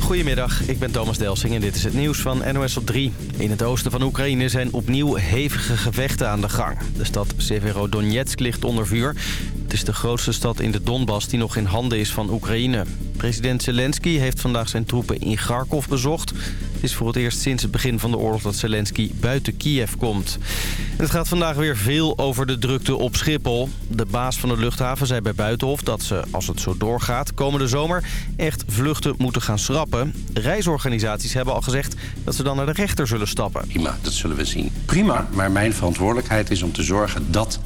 Goedemiddag, ik ben Thomas Delsing en dit is het nieuws van NOS op 3. In het oosten van Oekraïne zijn opnieuw hevige gevechten aan de gang. De stad Severodonetsk ligt onder vuur. Het is de grootste stad in de Donbass die nog in handen is van Oekraïne. President Zelensky heeft vandaag zijn troepen in Kharkov bezocht. Het is voor het eerst sinds het begin van de oorlog dat Zelensky buiten Kiev komt. Het gaat vandaag weer veel over de drukte op Schiphol. De baas van de luchthaven zei bij Buitenhof dat ze, als het zo doorgaat, komende zomer echt vluchten moeten gaan schrappen. Reisorganisaties hebben al gezegd dat ze dan naar de rechter zullen stappen. Prima, dat zullen we zien. Prima, maar mijn verantwoordelijkheid is om te zorgen dat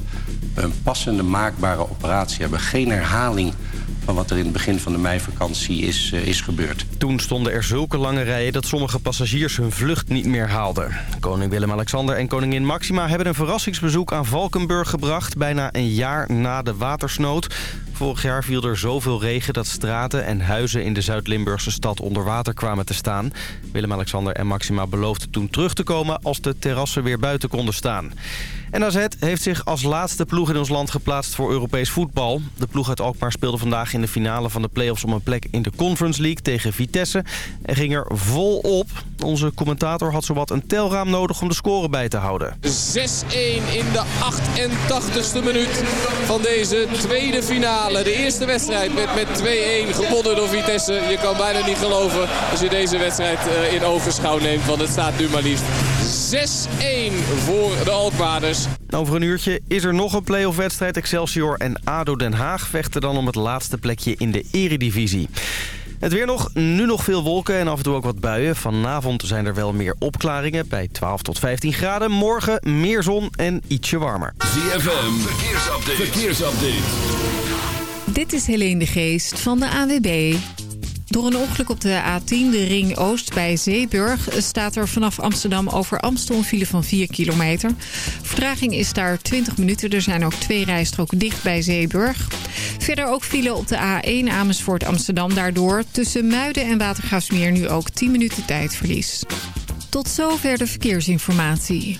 een passende, maakbare operatie hebben. Geen herhaling van wat er in het begin van de meivakantie is, uh, is gebeurd. Toen stonden er zulke lange rijen dat sommige passagiers hun vlucht niet meer haalden. Koning Willem-Alexander en koningin Maxima hebben een verrassingsbezoek aan Valkenburg gebracht... bijna een jaar na de watersnood. Vorig jaar viel er zoveel regen dat straten en huizen in de Zuid-Limburgse stad onder water kwamen te staan. Willem-Alexander en Maxima beloofden toen terug te komen als de terrassen weer buiten konden staan. En AZ heeft zich als laatste ploeg in ons land geplaatst voor Europees voetbal. De ploeg uit Alkmaar speelde vandaag in de finale van de play-offs om een plek in de Conference League tegen Vitesse. En ging er vol op. Onze commentator had zowat een telraam nodig om de score bij te houden. 6-1 in de 88ste minuut van deze tweede finale. De eerste wedstrijd werd met 2-1 gewonnen door Vitesse. Je kan bijna niet geloven als je deze wedstrijd in ogenschouw neemt. Want het staat nu maar liefst 6-1 voor de Alkmaarders. Over een uurtje is er nog een play-off wedstrijd. Excelsior en ADO Den Haag vechten dan om het laatste plekje in de eredivisie. Het weer nog, nu nog veel wolken en af en toe ook wat buien. Vanavond zijn er wel meer opklaringen bij 12 tot 15 graden. Morgen meer zon en ietsje warmer. ZFM, verkeersupdate. verkeersupdate. Dit is Helene de Geest van de AWB. Door een ongeluk op de A10, de Ring Oost bij Zeeburg... staat er vanaf Amsterdam over Amstel een file van 4 kilometer. Vertraging is daar 20 minuten. Er zijn ook twee rijstroken dicht bij Zeeburg. Verder ook file op de A1 Amersfoort Amsterdam. Daardoor tussen Muiden en Watergraafsmeer nu ook 10 minuten tijdverlies. Tot zover de verkeersinformatie.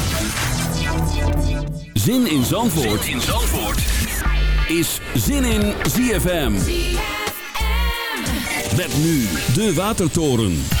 Zin in Zandvoort, zin in Zandvoort. is Zin in ZFM. Met nu de Watertoren.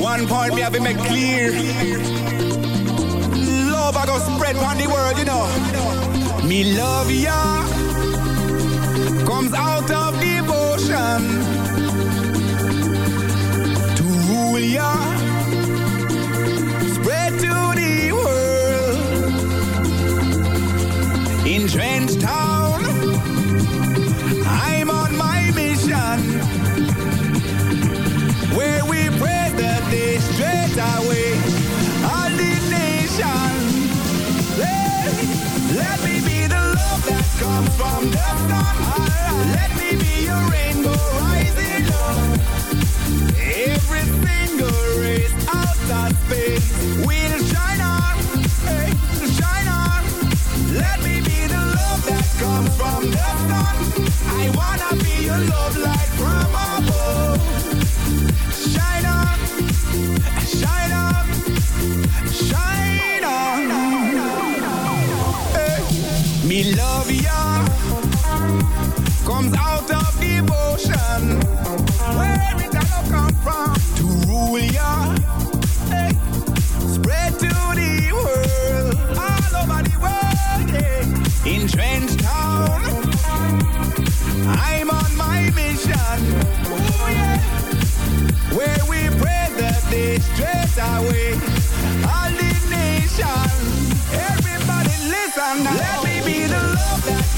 One point me have to make clear. Love I go spread on the world, you know. Me love ya comes out of devotion to rule ya. I wanna be your love light from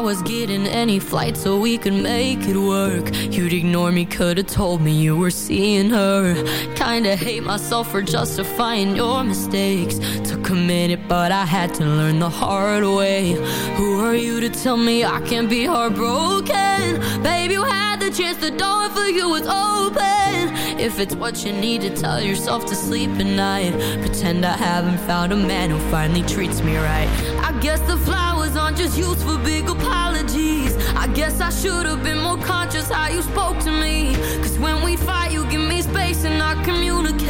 Was getting any flight so we could make it work. You'd ignore me, could've told me you were seeing her. Kinda hate myself for justifying your mistakes. Took a minute, but I had to learn the hard way. Who are you to tell me I can't be heartbroken? Baby, you had chance, the door for you was open. If it's what you need to tell yourself to sleep at night, pretend I haven't found a man who finally treats me right. I guess the flowers aren't just used for big apologies. I guess I should have been more conscious how you spoke to me. Cause when we fight, you give me space and I communicate.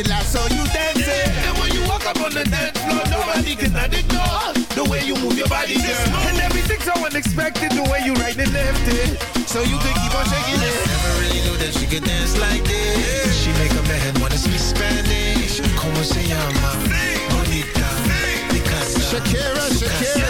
it last so you dancing. Yeah. And when you walk up on the dance floor, nobody cannot ignore the way you move your body, girl. And everything's so unexpected, the way you right and left it. So you can keep on shaking it. Never really knew that she could dance like this. Yeah. She make a man wanna speak Spanish. Como se llama? Sí. Bonita. Sí. Shakira, Shakira.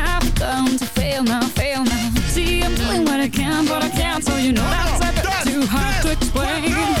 but I can't, so you know that's a bit too hard to explain.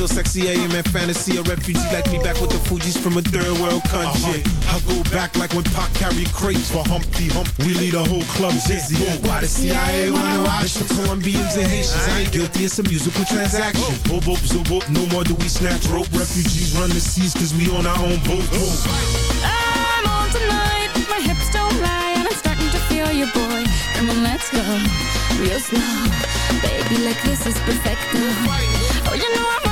Yeah, she's so sexy, I am in fantasy. A refugee like me back with the Fugees from a third world country. I go back like when Pac carried crates for Humpty Hump. We lead a whole club dizzy. Why the CIA wanna watch the Colombians and Haitians? I ain't guilty, it's a musical transaction. Boop, boop, zoop, boop. No more do we snatch rope. Refugees run the seas cause we on our own boat. I'm on tonight, my hips don't lie, and I'm starting to feel you, boy. Come on, let's go, real slow. Baby, like this is perfect. Oh, you know I'm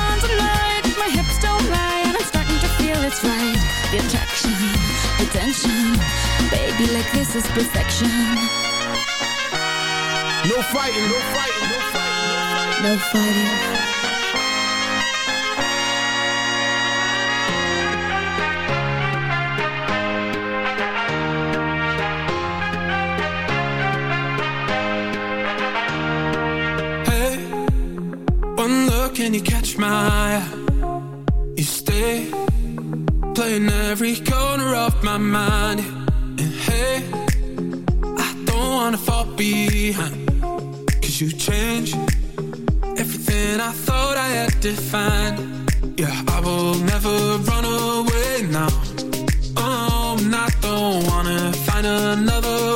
feel it's right. The attraction, the tension. Baby, like this is perfection. No fighting, no fighting, no fighting. No fighting. Hey, one look and you catch my eye. You stay playing every corner of my mind. And hey, I don't wanna fall behind. Cause you change everything I thought I had defined. Yeah, I will never run away now. Oh, and I don't wanna find another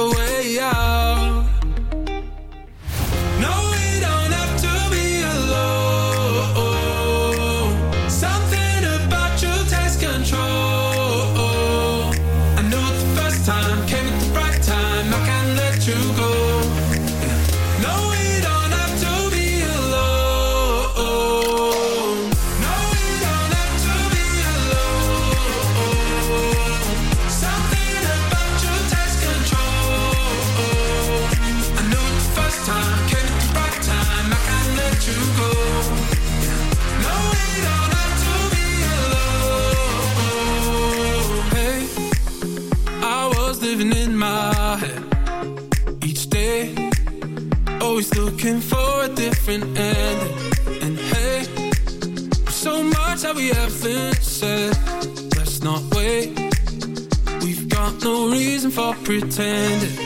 for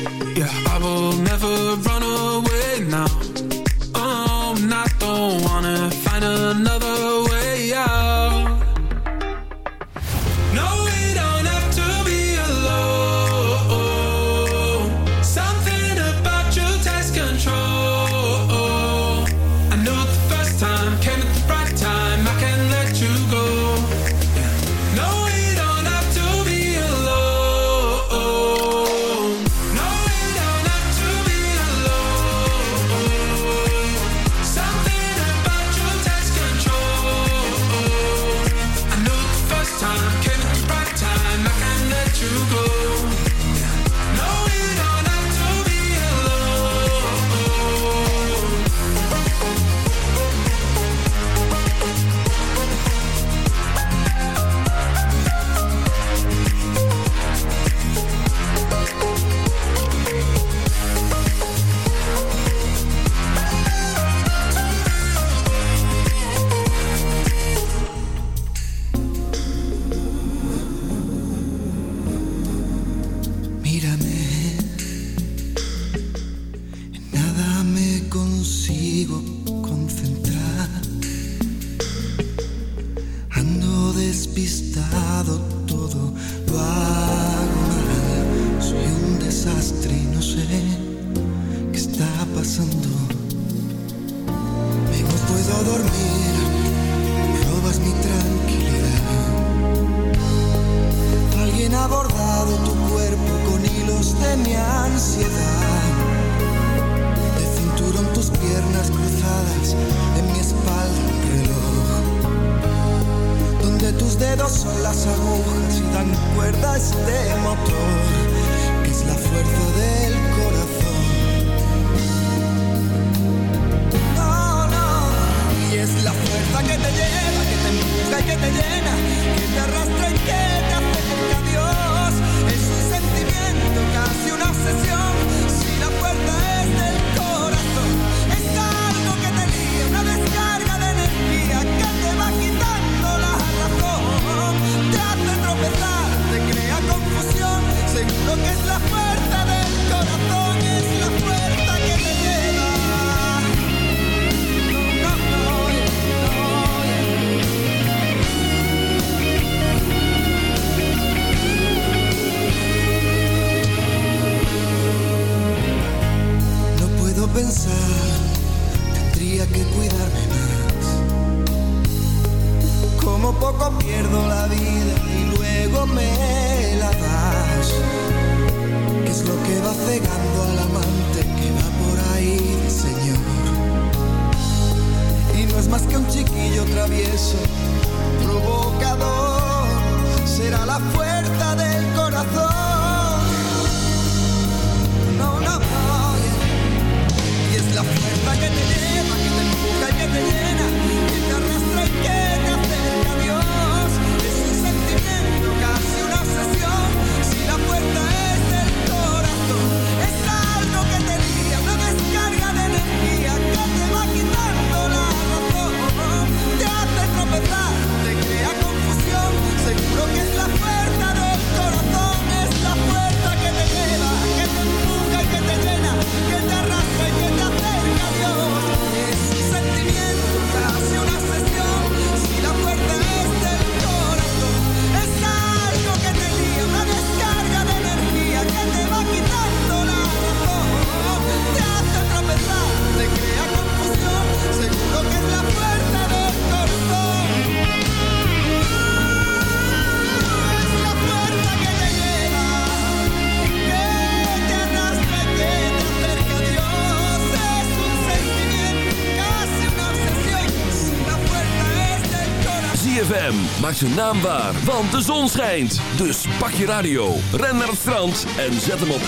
ZFM maakt zijn naam waar, want de zon schijnt. Dus pak je radio, ren naar het strand en zet hem op 106.9.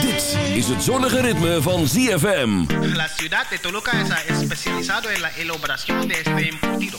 Dit is het zonnige ritme van ZFM. La ciudad de Toluca es especializado en la elaboración de este embutido,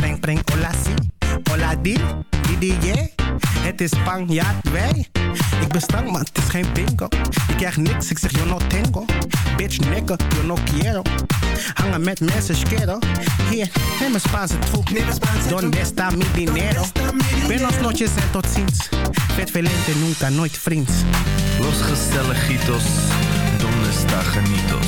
Preng, hola si. Hola di, di, di, yeah. Het is Spanjaard, wij. Ik ben stank, maar het is geen bingo. Ik krijg niks, ik zeg yo no tengo. Bitch, nigga, yo no quiero. Hangen met mensen, schero. Hier, neem een Spaanse troep. Donde está mi dinero? Buenos noches en tot ziens. Vet velente, nunca, nooit vriends. Los gezelligitos, donde está genitos?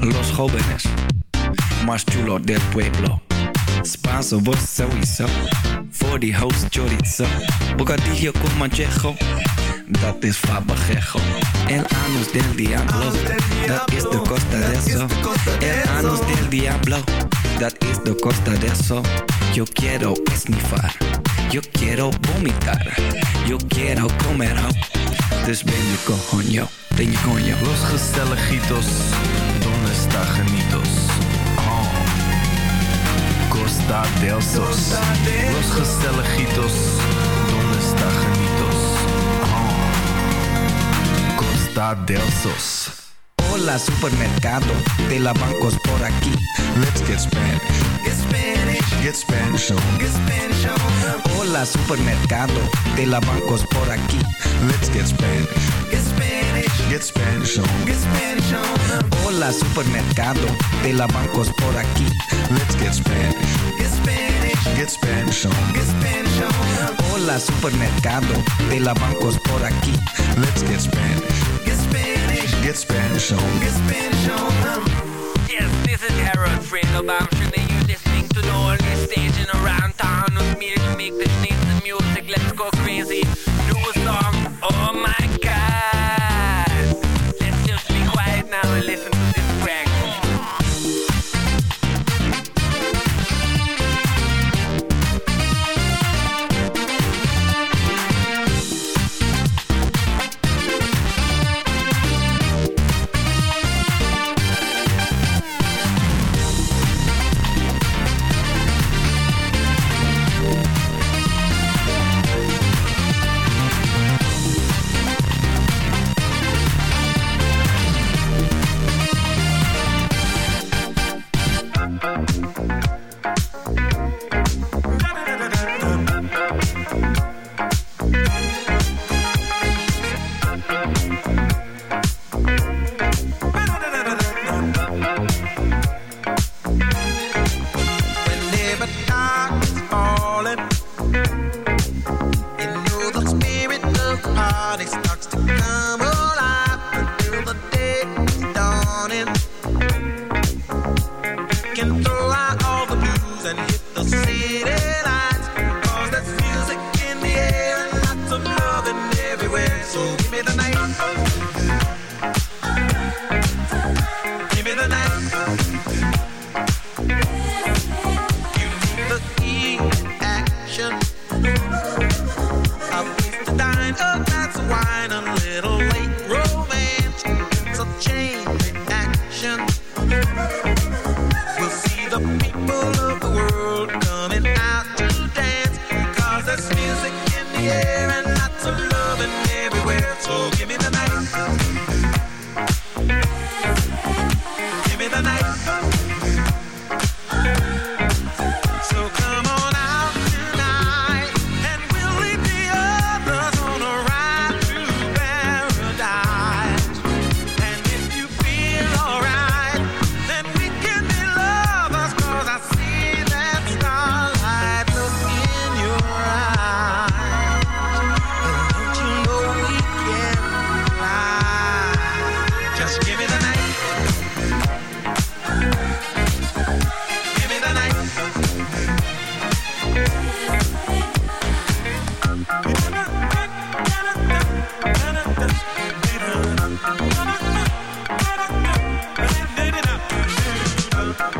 Los jóvenes más chulos del pueblo. Spanso, vos sowieso. Voor die host chorizo. Bocadillo con manchejo. Dat is fabajejo. El anus del diablo. Dat is de costa de eso. El anus del diablo. Dat is de costa de eso. Yo quiero esnifar. Yo quiero vomitar. Yo quiero comer ho. Dus ben je coño. Ben je coño. Los gezelligitos, Oh. Costa del Sos. Los Gestelejitos. ¿Dónde está Genitos? Oh. Costa del Sos. Hola supermercado de la bancos por aquí. Let's get Spanish. Get Spanish. Get Spanish Hola supermercado de la bancos por aquí. Let's. Get Spanish. Get Spanish on. Get Spanish on. Hola, supermercado. De la bancos por aquí. Let's get Spanish. Get Spanish. Get Spanish on. Get Spanish on. Hola, supermercado. De la bancos por aquí. Let's get Spanish. Get Spanish. Get Spanish on. Get Spanish on. Yes, this is Harold Fredelbaum. I'm sure that you're listening to the only station around town with me to make the sneeze music. Let's go crazy.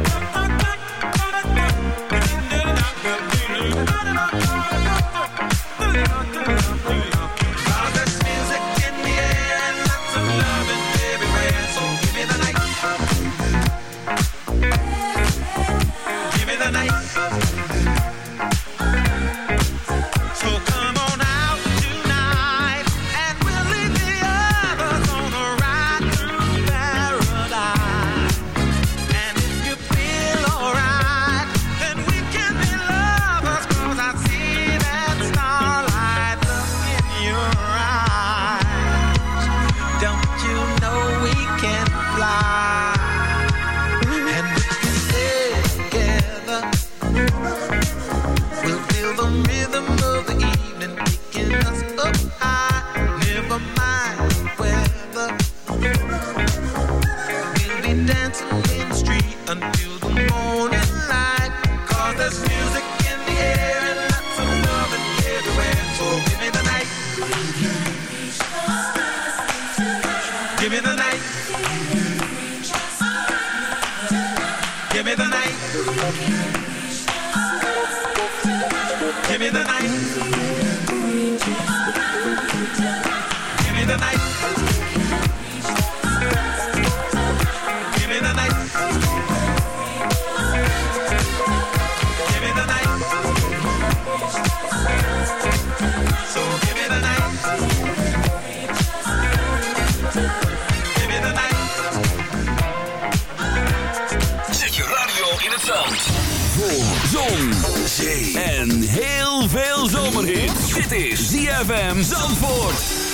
Bye. Zandvoort.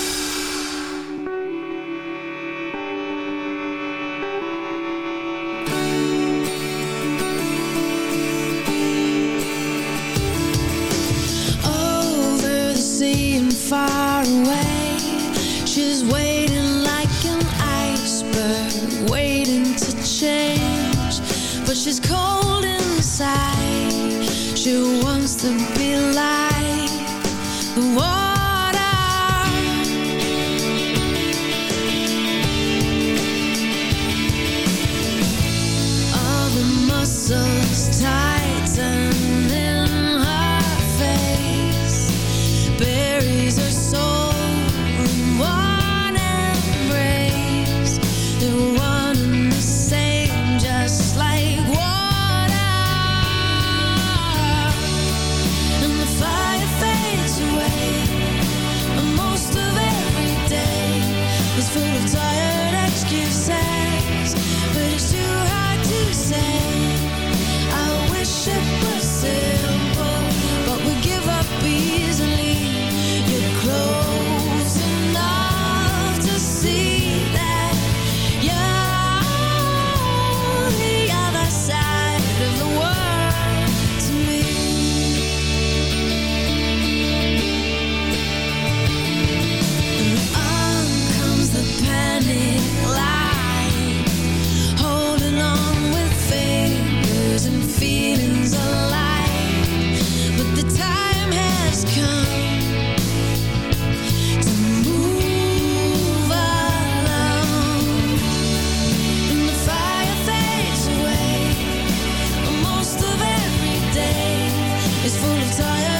Tired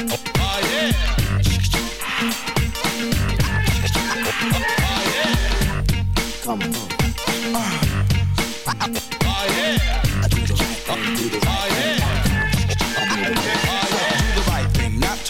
Oh, Come on.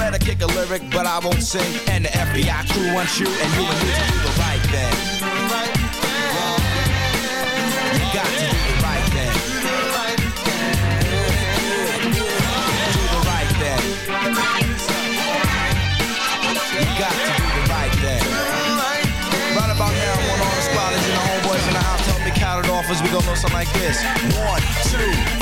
I kick a lyric, but I won't sing. And the FBI crew wants you, and you and me to do the right thing. You got to do the right thing. Do the right thing. You got to do the right thing. Right about now, I want all the squatters and the homeboys in the house to help me count it off as we go know something like this. One, two,